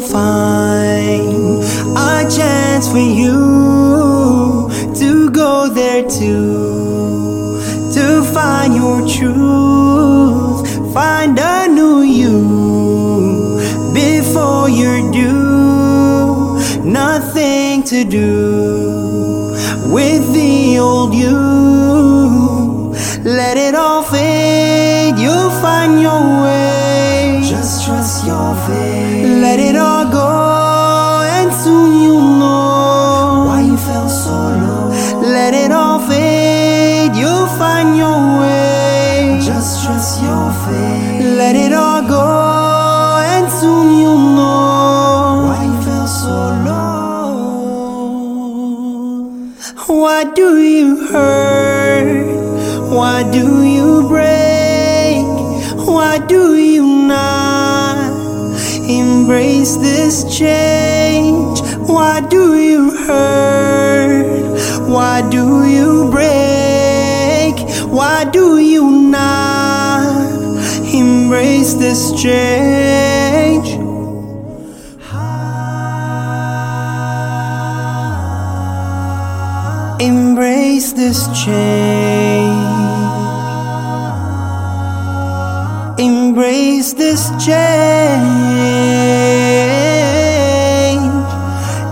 find a chance for you to go there too, to find your truth, find a new you before you're due. Nothing to do with the old you. Your faith. Let it all go, and soon you'll know Why you felt so low? Why do you hurt? Why do you break? Why do you not embrace this change? Why do you hurt? Why do you break? This change? Embrace this change. Embrace this change.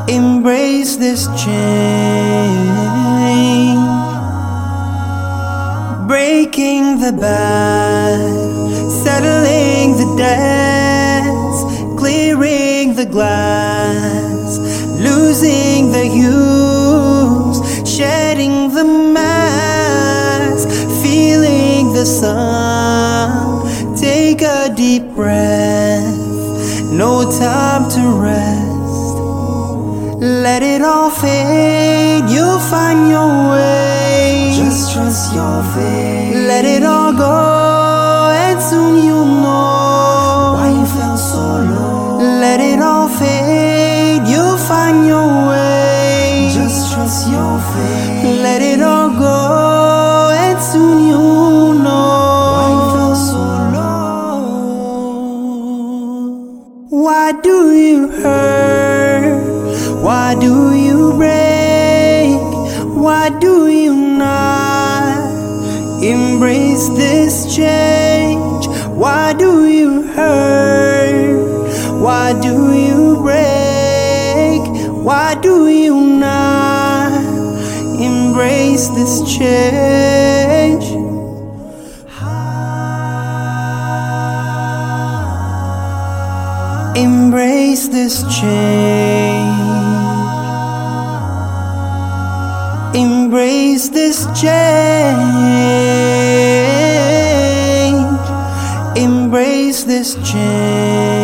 Embrace this change. Breaking the bad, settling the debts, clearing the glass, losing the hues, shedding the mask, feeling the sun. Take a deep breath, no time to rest. Let it all fade, you'll find your way. Trust your faith. Let it all go, and soon you'll Why you know so low? Why do you hurt? Why do you break? Why do you not embrace this change? Why do you hurt? Why do you break? Why do you not embrace this change? Embrace this change. Embrace this change. Embrace this change.